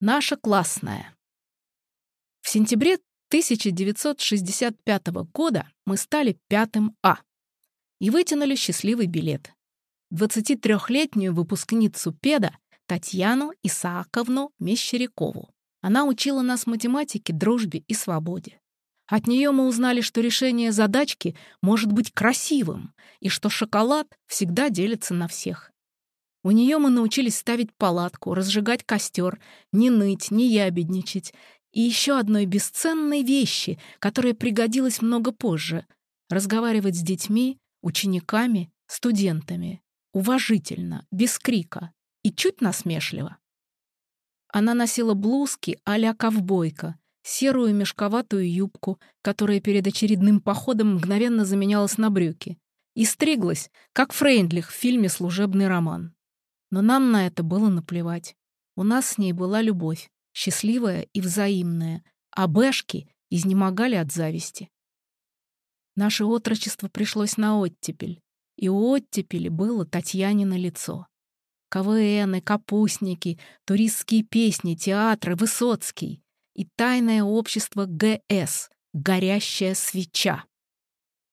Наша классная. В сентябре 1965 года мы стали пятым А и вытянули счастливый билет. 23-летнюю выпускницу ПЕДа Татьяну Исааковну Мещерякову. Она учила нас математике, дружбе и свободе. От нее мы узнали, что решение задачки может быть красивым и что шоколад всегда делится на всех. У нее мы научились ставить палатку, разжигать костер, не ныть, не ябедничать. И еще одной бесценной вещи, которая пригодилась много позже — разговаривать с детьми, учениками, студентами. Уважительно, без крика и чуть насмешливо. Она носила блузки а-ля ковбойка, серую мешковатую юбку, которая перед очередным походом мгновенно заменялась на брюки, и стриглась, как Фрейндлих в фильме «Служебный роман». Но нам на это было наплевать. У нас с ней была любовь, счастливая и взаимная, а бэшки изнемогали от зависти. Наше отрочество пришлось на оттепель, и у оттепели было Татьянино лицо. КВНы, капустники, туристские песни, театры, Высоцкий и тайное общество ГС «Горящая свеча».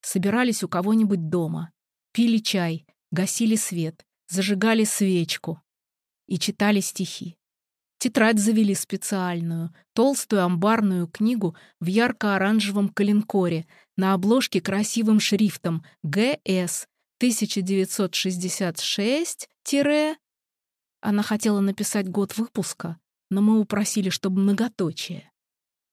Собирались у кого-нибудь дома, пили чай, гасили свет, зажигали свечку и читали стихи. Тетрадь завели специальную, толстую амбарную книгу в ярко-оранжевом коленкоре, на обложке красивым шрифтом «ГС 1966 она хотела написать год выпуска, но мы упросили, чтобы многоточие.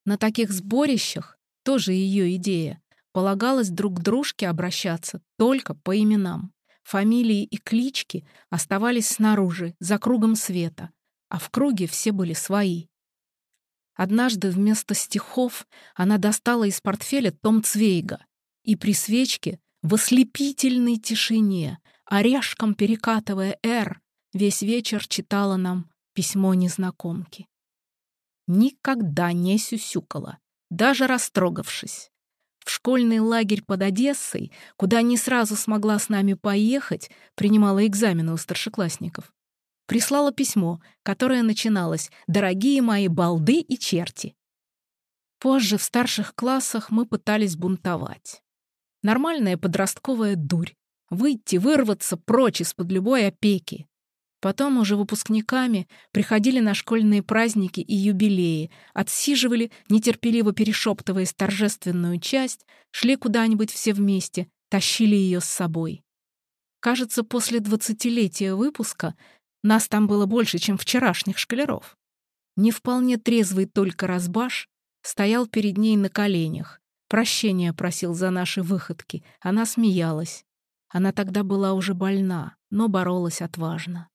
На таких сборищах, тоже ее идея, полагалось друг к дружке обращаться только по именам. Фамилии и клички оставались снаружи, за кругом света, а в круге все были свои. Однажды вместо стихов она достала из портфеля том Цвейга и при свечке в ослепительной тишине, орешком перекатывая «Р», весь вечер читала нам письмо незнакомки. Никогда не сюсюкала, даже растрогавшись. В школьный лагерь под Одессой, куда не сразу смогла с нами поехать, принимала экзамены у старшеклассников. Прислала письмо, которое начиналось «Дорогие мои балды и черти». Позже в старших классах мы пытались бунтовать. Нормальная подростковая дурь. Выйти, вырваться прочь из-под любой опеки. Потом уже выпускниками приходили на школьные праздники и юбилеи, отсиживали, нетерпеливо перешептываясь торжественную часть, шли куда-нибудь все вместе, тащили ее с собой. Кажется, после двадцатилетия выпуска нас там было больше, чем вчерашних школяров. Не вполне трезвый только разбаш стоял перед ней на коленях, прощения просил за наши выходки, она смеялась. Она тогда была уже больна, но боролась отважно.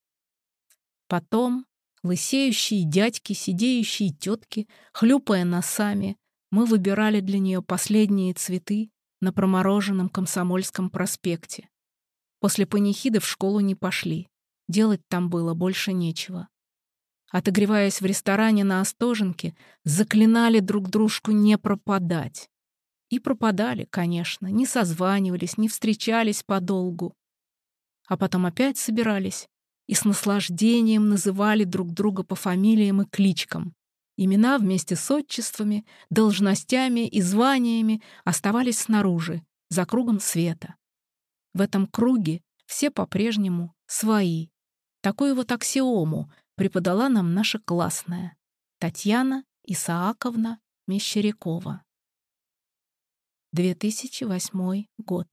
Потом лысеющие дядьки, сидеющие тетки, хлюпая носами, мы выбирали для нее последние цветы на промороженном Комсомольском проспекте. После панихиды в школу не пошли. Делать там было больше нечего. Отогреваясь в ресторане на Остоженке, заклинали друг дружку не пропадать. И пропадали, конечно, не созванивались, не встречались подолгу. А потом опять собирались и с наслаждением называли друг друга по фамилиям и кличкам. Имена вместе с отчествами, должностями и званиями оставались снаружи, за кругом света. В этом круге все по-прежнему свои. Такую вот аксиому преподала нам наша классная Татьяна Исааковна Мещерякова. 2008 год.